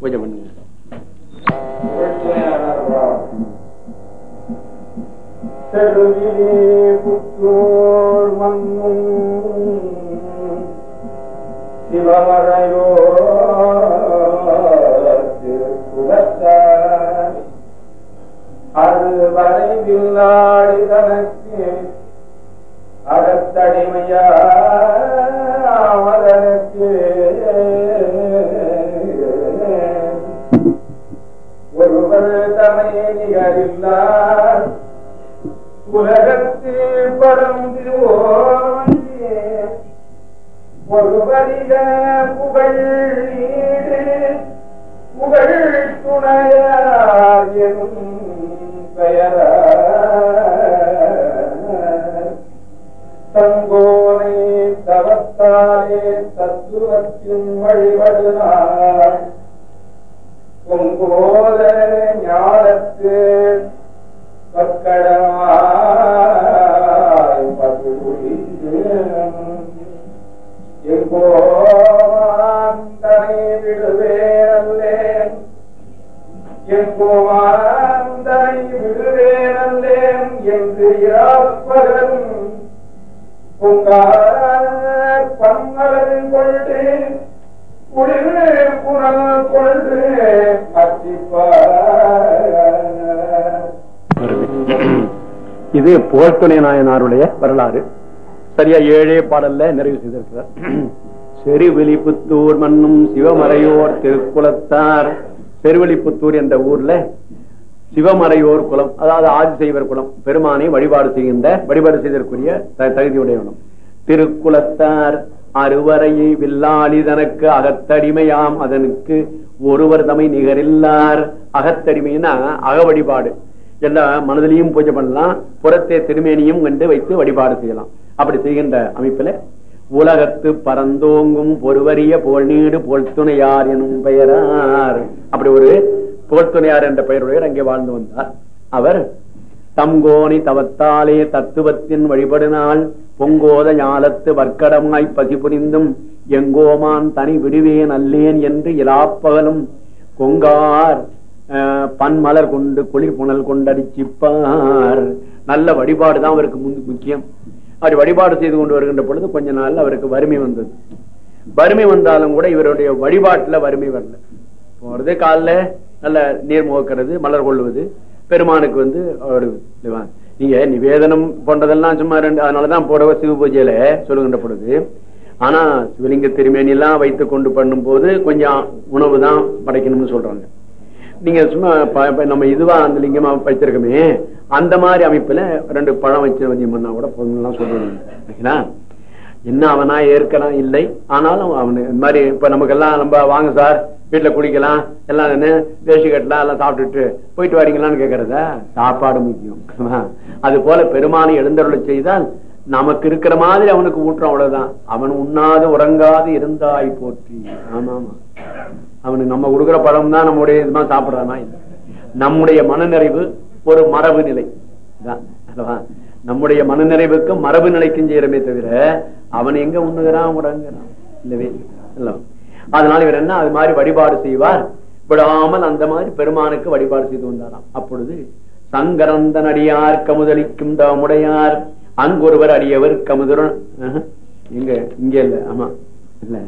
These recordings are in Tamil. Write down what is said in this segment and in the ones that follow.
பூஜை பண்ணுங்க. செருவிலே ஒருவர் தமையே நிகரில்லார் உலகத்தில் பரந்துவோங்கே ஒருவரிக புகழ் நீடு. புகழ் துணையார் எனும் பெயரார். தங்கோனை தவத்தாலே தத்துவத்தின் வழிபடுகிறார் பொங்கோத ஞானத்து பக்கடமாய் பகுதிந்து எங்கோமாந்தனை விடுவேனல்லேன் எங்கோமாந்தனை விடுவேனல்லேன் என்று இராப்பகன் பொங்கார் பன்மலர் கொண்டு குளிர் இது போர்த்துணை நாயனாருடைய வரலாறு. சரியா ஏழே பாடல்ல நிறைவு செய்திருக்கிறார். செருவெளிப்புத்தூர் மண்ணும் சிவமறையோர் திருக்குலத்தார் செருவெளிப்புத்தூர் என்ற ஊர்ல சிவமறையோர் குலம் அதாவது ஆதிசைவர் குலம் பெருமானை வழிபாடு செய்கின்ற வழிபாடு செய்தற்குரிய த- தகுதியுடையவனும். திருக்குலத்தார் அறுவரையை வில்லாளி தனக்கு அகத்தடிமையாம் அதனுக்கு ஒருவர் தமை நிகரில்லார். அகத்தடிமைன்னா அக வழிபாடு எல்லா மனதிலையும் பூஜை பண்ணலாம் புறத்தே திருமேனியும் கண்டு வைத்து வழிபாடு செய்யலாம். அப்படி செய்கின்ற அமைப்புல உலகத்து பரந்தோங்கும் பொறுவரிய போல் நீடு போல் துணையார் எனும் பெயரார். அப்படி ஒரு புகழ்த்துணையார் என்ற பெயருடைய அங்கே வாழ்ந்து வந்தார். அவர் தங்கோணி தவத்தாலே தத்துவத்தின் வழிபடினால் பொங்கோத ஞாலத்து வர்க்கடமாய் பசிபுரிந்தும் எங்கோமான் தனி விடுவேன் அல்லேன் என்று இலாப்பகலும் கொங்கார் பன்மலர் கொண்டு குளிர் புனல் கொண்டடிச்சிப்பார் நல்ல வழிபாடு தான் அவருக்கு முந்து- முக்கியம். அப்படி வழிபாடு செய்து கொண்டு வருகின்ற பொழுது கொஞ்ச நாள் அவருக்கு வறுமை வந்தது. வறுமை வந்தாலும் கூட இவருடைய வழிபாட்டுல வறுமை வரல. போறது காலில் நல்ல நீர் முகக்கிறது மலர் கொள்வது பெருமானுக்கு வந்து நீங்க நிவேதனம் போன்றதெல்லாம் சும்மா ரெண்டு அதனாலதான் போடவ சிவ பூஜையில சொல்லுகின்ற பொழுது ஆனா சிவலிங்க திருமேனி எல்லாம் வைத்து கொண்டு பண்ணும் போது கொஞ்சம் உணவு தான் படைக்கணும்னு சொல்றாங்க. நீங்க சும்மா நம்ம இதுவா அந்த லிங்கமா வச்சிருக்கோமே அந்த மாதிரி அமைப்புல ரெண்டு பழம் வச்சு வந்தீங்கன்னா கூட கூட எல்லாம் சொல்றாங்க. என்ன அவனா ஏற்கலாம் இல்லை. ஆனாலும் அவனு இந்த மாதிரி இப்ப நமக்கு எல்லாம் நம்ம வாங்க சார் வீட்டுல குளிக்கலாம் எல்லாம் என்ன வேஷ்டி கட்டலாம் எல்லாம் சாப்பிட்டுட்டு போயிட்டு வரீங்களான்னு கேட்கறதா சாப்பாடு முக்கியம். அது போல பெருமானை எழுந்தருளை செய்தால் நமக்கு இருக்கிற மாதிரி அவனுக்கு ஊற்றம் அவ்வளவுதான். அவன் உண்ணாது உறங்காது இருந்தாய் போற்றி. ஆமா ஆமா அவனுக்கு நம்ம கொடுக்குற பழம் தான் நம்முடைய இதுமா சாப்பிடுறானா? இல்லை. நம்முடைய மனநிறைவு ஒரு மரபு நிலை. தான் நம்முடைய மனநிறைவுக்கும் மரபு நிலைக்கும் செய்யறமே தவிர அவன் எங்க உண்ணுகிறான்? உறங்குறான் இல்லவே அதனால இவர் என்ன? அது மாதிரி வழிபாடு செய்வார். விடாமல் அந்த மாதிரி பெருமானுக்கு வழிபாடு செய்து வந்தாராம் அப்பொழுது சங்கரந்தன் அடியார் கமுதளிக்கும் தாமுடையார். அங்கொருவர் அடியவர் கமுதரன். இங்க இங்க இல்ல. ஆமா. இல்ல.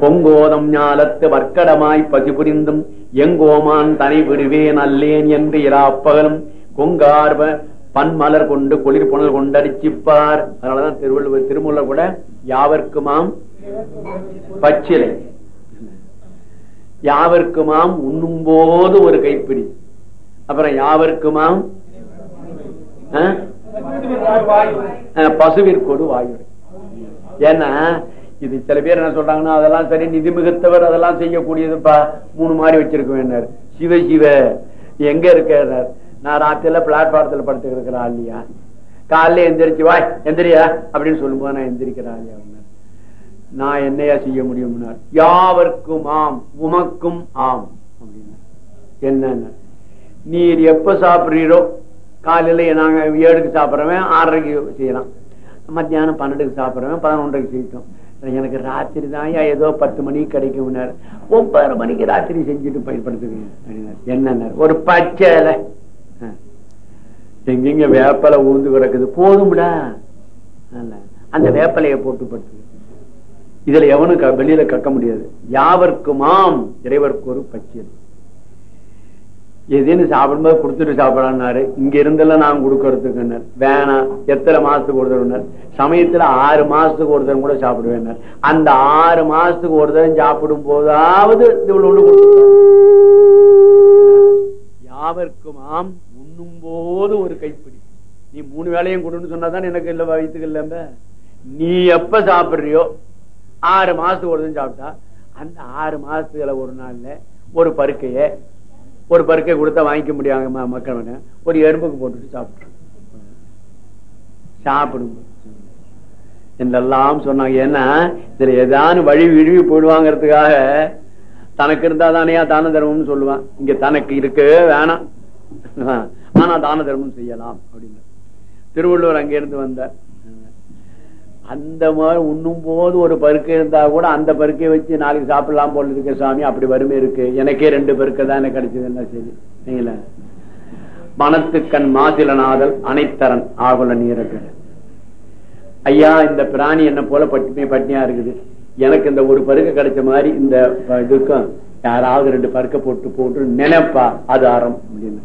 பொங்கோதம் ஞாலத்து வர்க்கடமாய் பசி புரிந்தும் எங்கோமான் தனி விடுவேன் அல்லேன் என்று இராப்பகலும் கொங்கார்வ பன்மலர் கொண்டு குளிர் புனல் கொண்டடிச்சிப்பார் அதனாலதான் திருவள்ளுவர் திருமூலர் கூட யாவர்க்குமாம் பச்சிலை. யாவர்க்குமாம் உண்ணும் போது ஒரு கைப்பிடி. அப்புறம் யாவர்க்குமாம் அஹ், வாயுரை. ஏன்னா இது சில பேர் என்ன சொல்றாங்கன்னா அதெல்லாம் சரி நிதி மிகுத்தவர் அதெல்லாம் செய்யக்கூடியதுப்பா. மூணு மாதிரி வச்சிருக்க வேண்டார் சிவ சிவ. எங்க இருக்கிறார் நான் ராத்திரில பிளாட்பாரத்துல படுத்து இருக்கிறா இல்லையா? காலைல எந்திரிச்சு வாய் எந்திரியா? அப்படின்னு சொல்லும்போது நான் எந்திரிக்கிறா இல்லையா நான் என்னையா செய்ய முடியும் யாவர்க்கும் ஆம் உமக்கும் ஆம் அப்படின்னா. என்ன நீர் எப்ப சாப்பிடுறீரோ? காலையில நாங்க ஏழுக்கு சாப்பிடுறவன் ஆறரைக்கு செய்யலாம். மத்தியானம் பன்னெண்டுக்கு சாப்பிடுறவன் பதினொன்றைக்கு செய்யட்டும். எனக்கு ராத்திரி தான் ஏதோ பத்து மணிக்கு கிடைக்கும் ஒன்பது மணிக்கு ராத்திரி செஞ்சுட்டு பயன்படுத்துவீங்க என்ன ஒரு பச்சை எங்கெங்க வேப்பலை ஊந்து கிடக்குது. போதும்டா. அந்த வேப்பலையை போட்டு படுத்து. இதுல எவனும் க- வெளியில கக்க முடியாது. யாவர்க்குமாம் இறைவருக்கு ஒரு பச்சை எதுன்னு சாப்பிடும்போது கொடுத்துட்டு சாப்பிடறாரு இங்க இருந்தெல்லாம் நான் கொடுக்கறதுக்கு வேணாம் எத்தனை மாசத்துக்கு ஒரு தடவை சமயத்துல ஆறு மாசத்துக்கு ஒரு கூட சாப்பிடுவேன் அந்த ஆறு மாசத்துக்கு ஒரு தடவை சாப்பிடும் போதாவது இவ்வளவு யாவர்க்குமாம் உண்ணும் போது ஒரு கைப்பிடி. நீ மூணு வேலையும் கொடுன்னு சொன்னாதான் எனக்கு இல்ல வயிற்றுக்கு நீ எப்ப சாப்பிடுறியோ ஆறு மாசத்துக்கு ஒரு சாப்பிட்டா அந்த ஆறு மாசத்துல ஒரு நாள்ல ஒரு பருக்கைய ஒரு பருக்கை கொடுத்தா வாங்கிக்க முடியாங்க மக்கள் ஒரு எறும்புக்கு போட்டுட்டு சாப்பிட்டு சாப்பிடும். என்றெல்லாம் சொன்னாங்க. ஏன்னா இதுல ஏதாவது வழி விழுவி போயிடுவாங்கிறதுக்காக தனக்கு இருந்தா தானே தான தர்மம்னு சொல்லுவான். இங்க தனக்கு இருக்கு வேணாம். ஆனா தான தர்மம் செய்யலாம் அப்படின்னு திருவள்ளுவர் அங்க இருந்து வந்தார். அந்த மாதிரி உண்ணும் போது ஒரு பருக்கை இருந்தா கூட அந்த பருக்கை வச்சு நாளைக்கு சாப்பிடலாம் போல இருக்க சாமி அப்படி வறுமை இருக்கு. எனக்கே ரெண்டு பருக்கை தான் எனக்கு கிடைச்சது என்ன சரி நீங்கள. மனத்துக்கண் மாசிலனாதல் அனைத்தரன் ஆகுல நீரக்கட ஐயா இந்த பிராணி என்ன போல பட்டினி பட்டினியா இருக்குது. எனக்கு இந்த ஒரு பருக்க கிடைச்ச மாதிரி இந்த இதுக்கும் யாராவது ரெண்டு பருக்க போட்டு போட்டு நினைப்பா அது அறம் அப்படின்னு.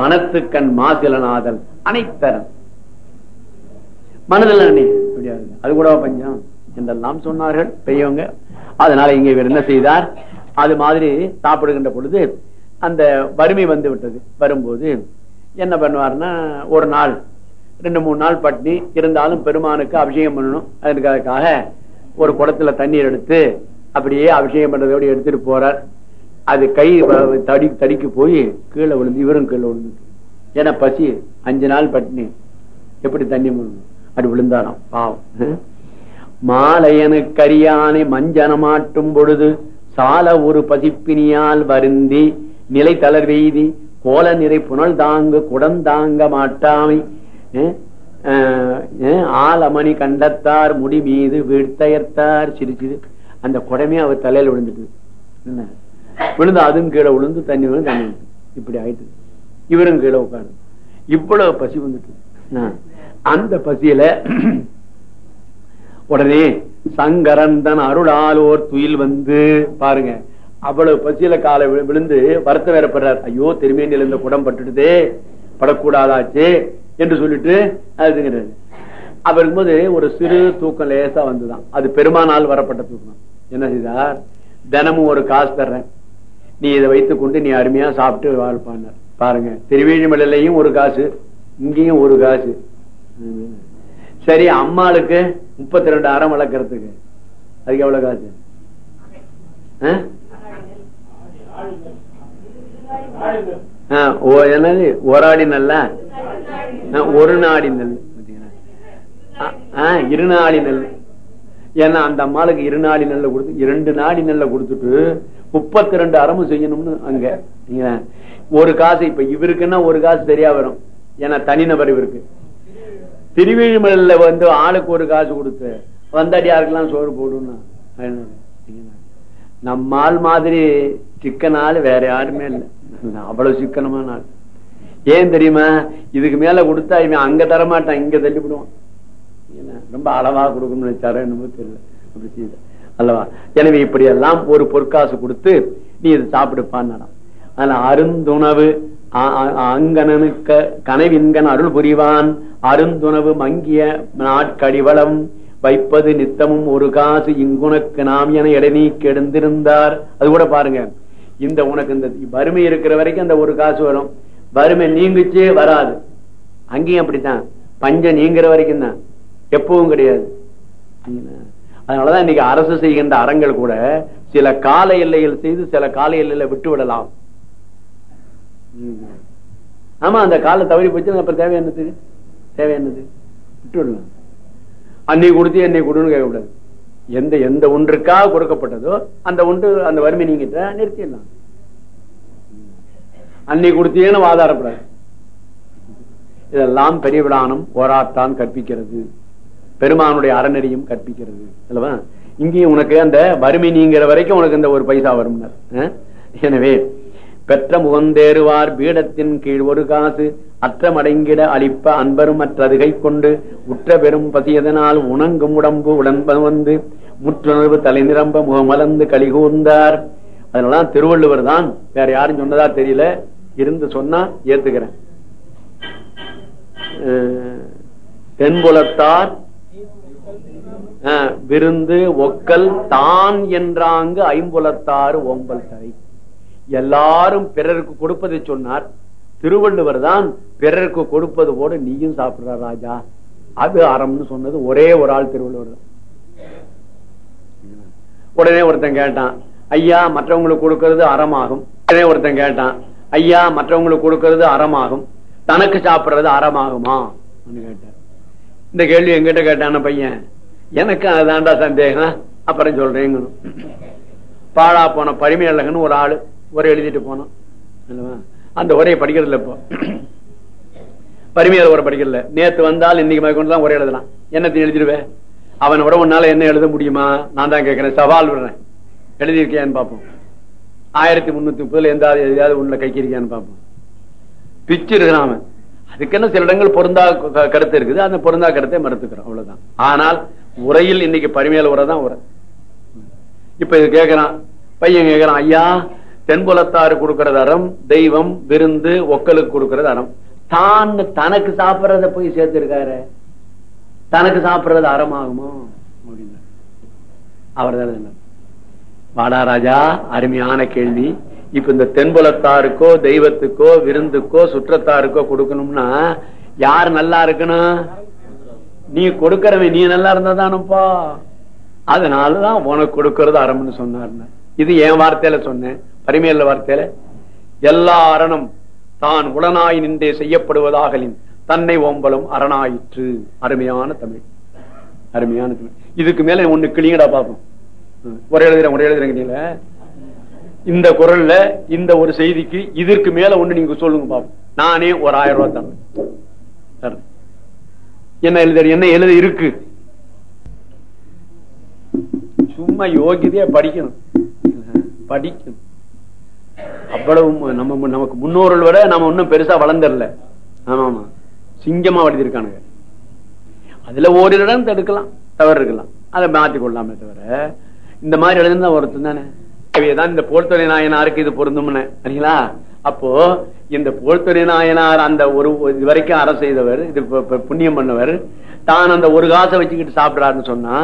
மனத்துக்கண் மாசிலநாதன் அனைத்தரன் மனதில் அது கூட பஞ்சம்? என்றெல்லாம் சொன்னார்கள் பெரியவங்க. அதனால இங்க இவர் என்ன செய்தார்? அது மாதிரி சாப்பிடுகின்ற பொழுது அந்த வறுமை வந்து விட்டது. வரும்போது என்ன பண்ணுவார்னா ஒரு நாள் ரெண்டு மூணு நாள் பட்னி இருந்தாலும் பெருமானுக்கு அபிஷேகம் பண்ணணும். அதுக்காக ஒரு குடத்துல தண்ணீர் எடுத்து அப்படியே அபிஷேகம் பண்றதோட எடுத்துட்டு போறார். அது கை தடி தடிக்கு போய் கீழே விழுந்து இவரும் கீழே விழுந்து. ஏன்னா பசி அஞ்சு நாள் பட்டினி. எப்படி தண்ணி அப்படி விழுந்தாராம். பாவம். மாலையனு கரியானை மஞ்சனமாட்டும் பொழுது சால ஒரு பசிப்பினியால் வருந்தி நிலை தளர்வெய்தி கோல நிறை புனல் தாங்க குடந்தாங்க மாட்டாமை ஆலமணி கண்டத்தார் முடி மீது வீழ்த்தயர்த்தார் சிரிச்சுது அந்த குடமே அவர் தலையில விழுந்துட்டு. என்ன? விழுந்து அதுவும் கீழே விழுந்து தண்ணி விழுந்து தண்ணி. இப்படி ஆயிட்டு. இவரும் கீழே உட்காரு இவ்வளவு பசி வந்துட்டு. அந்த பசியில உடனே சங்கரந்தன் அருளாலோர் துயில் வந்து பாருங்க. அவ்வளவு பசியில காலை விழு- விழுந்து வருத்தம் வேறப்படுறார் ஐயோ திருமேனியில் இந்த குடம் பட்டுடுதே படக்கூடாதாச்சு என்று சொல்லிட்டு அதுங்கிறாரு அப்ப இருக்கும்போது ஒரு சிறு தூக்கம் லேசா வந்துதான். அது பெருமானால் வரப்பட்ட தூக்கம். என்ன செய்தார்? தினமும் ஒரு காசு தர்றேன். நீ இதை வைத்துக் கொண்டு நீ அருமையா சாப்பிட்டு வாழ்ப்பான்னார் பாருங்க திருவேழிமலையிலையும் ஒரு காசு இங்கேயும் ஒரு காசு. சரி அம்மாளுக்கு முப்பத்தி ரெண்டு அறம் வளர்க்கறதுக்கு. அதுக்கு எவ்வளவு காசு? ஆ? ஆ, என்னது? நல்ல? ஒரு நாடி நெல். பாத்தீங்களா? ஆ, இருநாடி நெல். ஏன்னா அந்த அம்மாளுக்கு இருநாடி நெல்ல கொடுத்து இரண்டு நாடி நெல்ல கொடுத்துட்டு முப்பத்தி ரெண்டு அறமும் செய்யணும்னு அங்க நீங்க ஒரு காசு இப்ப இவருக்குன்னா ஒரு காசு சரியா வரும். ஏன்னா தனிநபர் இவருக்கு. திருவிழிமலையில வந்து ஆளுக்கு ஒரு காசு கொடுத்து வந்தடியாருக்கெல்லாம் சோறு போடுன்னா நம்மால் மாதிரி சிக்கன் ஆள் வேற யாருமே இல்லை. அவ்வளவு சிக்கனமான ஆள். ஏன் தெரியுமா? இதுக்கு மேல கொடுத்தா இவன் அங்க தரமாட்டான் இங்க தள்ளிவிடுவான். ரொம்ப அளவா கொடுக்கணும்னு நினைச்சாரோ என்னமோ தெரியல. அப்படி செய்த. அல்லவா? எனவே இப்படியெல்லாம் ஒரு பொற்காசு கொடுத்து நீ இதை சாப்பிடுப்பான்னு அதனால அருந்துணவு அ- அ- அங்கனனுக்க கனவின்கண் அருள் புரிவான். அருந்துணவு மங்கிய நாட்கடிவளம் வைப்பது நித்தமும் ஒரு காசு இங்குனக்கு நாம் என இடைநீக்கி கெடுந்திருந்தார். அது கூட பாருங்க. இந்த உனக்கு இந்த வறுமை இருக்கிற வரைக்கும் அந்த ஒரு காசு வரும். வறுமை நீங்குச்சே வராது. அங்கேயும் அப்படித்தான். பஞ்சம் நீங்கிற வரைக்கும் தான் எப்பவும் கிடையாது. அதனாலதான் இன்னைக்கு அரசு செய்கின்ற அறங்கள் கூட சில கால எல்லைகள் செய்து சில கால எல்லையில விட்டு விடலாம் ஆமா அந்த காலை தவறி போச்சு அப்புறம் தேவை என்னது? தேவை என்னது? விட்டு விடலாம் அன்னை கொடுத்து என்னை கொடுன்னு கேட்கக்கூடாது. எந்த எந்த ஒன்றுக்காக கொடுக்கப்பட்டதோ அந்த ஒன்று அந்த வறுமை நீங்கிட்ட நிறுத்திடலாம். அன்னை கொடுத்தேன்னு ஆதாரப்படாது இதெல்லாம் பெரிய விடானம் ஓராத்தான் கற்பிக்கிறது. பெருமானுடைய அறநெறியும் கற்பிக்கிறது. அல்லவா? இங்கேயும் உனக்கு அந்த வறுமை நீங்கிற வரைக்கும் உனக்கு இந்த ஒரு பைசா வரும். எனவே பெற்ற முகந்தேறுவார் பீடத்தின் கீழ் ஒரு காசு அற்றமடங்கிட அளிப்ப அன்பரும் மற்றதுகை கொண்டு உற்ற பெரும் பசியதனால் உணங்கும் உடம்பு உடன்ப வந்து முற்றுணர்வு தலை நிரம்ப முகமலர்ந்து கலிகூர்ந்தார் அதனாலதான் திருவள்ளுவர் தான் வேற யாரும் சொன்னதா தெரியல இருந்து சொன்னா ஏத்துக்கிறேன். தென்புலத்தார் விருந்து ஒக்கல் தான் என்றாங்கு ஐம்புலத்தாறு ஓம்பல் தரை. எல்லாரும் பிறருக்கு கொடுப்பதை சொன்னார். திருவள்ளுவர் தான் பிறருக்கு கொடுப்பது போல நீயும் சாப்பிடுற ராஜா. அது அறம்னு சொன்னது ஒரே ஒரு ஆள் திருவள்ளுவர் தான். உடனே ஒருத்தன் கேட்டான் ஐயா மற்றவங்களுக்கு கொடுக்கறது அறமாகும். உடனே ஒருத்தன் கேட்டான் ஐயா மற்றவங்களுக்கு கொடுக்கறது அறமாகும். தனக்கு சாப்பிடுறது அறமாகுமா? கேட்டார். இந்த கேள்வி எங்கிட்ட கேட்டான பையன்? எனக்கு அதுதான்டா சந்தேகம். அப்புறம் சொல்றேங்க பாழா போன பரிமையழகன் ஒரு ஆளு உரை எழுதிட்டு போனோம் அந்த உரையை படிக்கிறதுல இப்போ. பரிமையாளர் உரை படிக்கிறதுல. நேத்து வந்தால் இன்னைக்கு மேற்கொண்டு தான் உரை எழுதலாம். என்னத்தையும் எழுதிடுவேன் அவன் உன்னால என்ன எழுத முடியுமா? நான் தான் கேட்கிறேன். சவால் விடுறேன். எழுதியிருக்கேன்னு பார்ப்போம். ஆயிரத்தி முன்னூத்தி முப்பதுல எந்த எதையாவது உள்ள கைக்கு பார்ப்போம். பிச்சு இருக்கிறான் அவன். அதுக்கென்ன சில இடங்கள் பொருந்தா க- கருத்து இருக்குது. அந்த பொருந்தா கருத்தை மறுத்துக்கிறோம் அவ்வளவுதான். ஆனால் உரையில் இன்னைக்கு பரிமையில உரை தான் உரை. இப்ப இது கேக்குறான் பையன் கேக்குறான் ஐயா தென்புலத்தாரு கொடுக்கறது அறம் தெய்வம் விருந்து ஒக்கலுக்கு கொடுக்கறது அறம். தான் தனக்கு சாப்பிடறத போய் சேர்த்திருக்காரு. தனக்கு சாப்பிடுறது அறமாகுமோ? அப்படின்னு அவர் தான் வாடா ராஜா அருமையான கேள்வி. இப்ப இந்த தென்புலத்தாருக்கோ தெய்வத்துக்கோ விருந்துக்கோ சுற்றத்தாருக்கோ கொடுக்கணும்னா யார் நல்லா இருக்கணும்? நீ கொடுக்கறவன் நீ நல்லா இருந்தா தானப்பா அதனாலதான் உனக்கு கொடுக்கறது அறம்னு சொன்னார் இது என் வார்த்தையில சொன்னேன். பரிமையில வார்த்தையில எல்லா அரணம் தான் உடனாய் நின்றே செய்யப்படுவதாகலின் தன்னை ஓம்பலும் அரணாயிற்று அருமையான தமிழ். அருமையான தமிழ். இதுக்கு மேல ஒண்ணு கிளிங்கடா பாப்போம் ஒரே எழுதுறேன் ஒரே எழுதுறீங்க இந்த குரல்ல இந்த ஒரு செய்திக்கு இதற்கு மேல ஒண்ணு நீங்க சொல்லுங்க பாப்போம் நானே ஒரு ஆயிரம் ரூபாய் தமிழ் தரேன். என்ன எழுத என்ன எழுத இருக்கு? சும்மா யோகியதையா படிக்கணும். படிக்கணும். அவ்வளவு நம்ம நமக்கு முன்னோர்கள் விட நம்ம இன்னும் பெருசா வளர்ந்துடல ஆமா ஆமா சிங்கமா வளர்த்திருக்கானுங்க அதுல ஓரிரு இடம் தடுக்கலாம் தவறு இருக்கலாம் அதை மாத்தி கொள்ளலாமே தவிர இந்த மாதிரி எழுதுனா ஒருத்தன் தானே. தான் இந்த போர்த்துறை நாயனாருக்கு இது பொருந்தும்னு. சரிங்களா? அப்போ இந்த போல்துறை நாயனார் அந்த ஒரு இது வரைக்கும் அறம் செய்தவர் இது புண்ணியம் பண்ணவர் தான் அந்த ஒரு காசை வச்சுக்கிட்டு சாப்பிடுறாருன்னு சொன்னா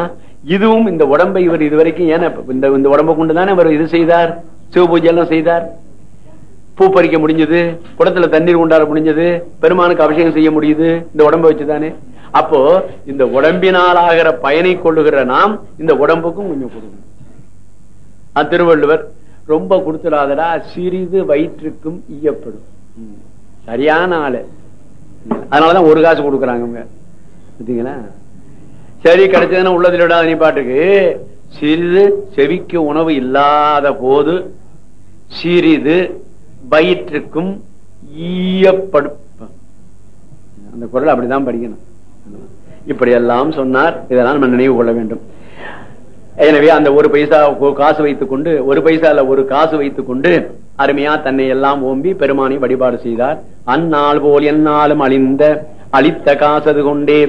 இதுவும் இந்த உடம்பை இவர் இது வரைக்கும் ஏன்னா இந்த இந்த உடம்பை கொண்டு தானே இவர் இது செய்தார்? சிவ பூஜை எல்லாம் செய்தார். பூ பறிக்க முடிஞ்சது குடத்துல தண்ணீர் கொண்டாட முடிஞ்சது பெருமானுக்கு அபிஷேகம் செய்ய முடியுது இந்த உடம்பை வச்சுதானே. அப்போ இந்த உடம்பினால் ஆகிற பயனை கொள்ளுகிற நாம் இந்த உடம்புக்கும் கொஞ்சம் கொடுக்கணும். திருவள்ளுவர் ரொம்ப கொடுத்துடாதடா சிறிது வயிற்றுக்கும் ஈயப்படும். சரியான ஆளு. அதனாலதான் ஒரு காசு கொடுக்குறாங்க அவங்க பார்த்தீங்களா சரி கிடைச்சதுன்னா உள்ளதில் விடாத நீ பாட்டுக்கு. சிறிது செவிக்கு உணவு இல்லாத போது சிறிது வயிற்றுக்கும் ஈயப்படும். அந்த குரல் அப்படிதான் படிக்கணும். இப்படி எல்லாம் சொன்னார். இதெல்லாம் நம்ம நினைவு கொள்ள வேண்டும். எனவே அந்த ஒரு பைசா காசு வைத்துக் கொண்டு ஒரு பைசால ஒரு காசு வைத்துக் கொண்டு அருமையா தன்னை எல்லாம் ஓம்பி பெருமானை வழிபாடு செய்தார். அந்நாள் போல் என்னாலும் அழிந்த அழித்த காசது கொண்டே.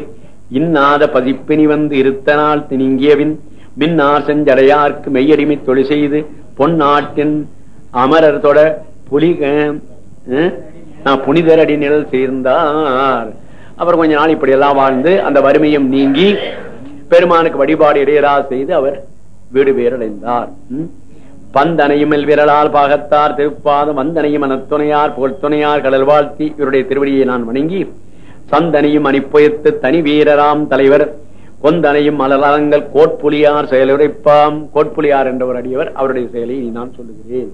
இன்னாத பதிப்பினி வந்து இருத்த நாள் திணிங்கியவின் மின்னார் செஞ்சடையார்க்கு மெய்யடிமை தொழில் செய்து பொன்னாட்டின் அமரர் தொட புலிக நான் புனிதரடி நிழல் சேர்ந்தார். அப்புறம் கொஞ்ச நாள் இப்படி எல்லாம் வாழ்ந்து அந்த வறுமையும் நீங்கி பெருமானுக்கு வழிபாடு இடையரா செய்து அவர் வீடு பேரடைந்தார் பந்தனையும் விரலால் பாகத்தார் திருப்பாதம் வந்தனையும் மனத்துணையார் புகழ்துணையார் கடல் வாழ்த்தி இவருடைய திருவடியை நான் வணங்கி சந்தனையும் அணிப்புயத்து தனி வீரராம் தலைவர் கொந்தனையும் மலரங்கள் கோட்புலியார் செயலுரைப்பாம் கோட்புலியார் என்ற ஒரு அடியவர் அவருடைய செயலை நான் சொல்லுகிறேன்.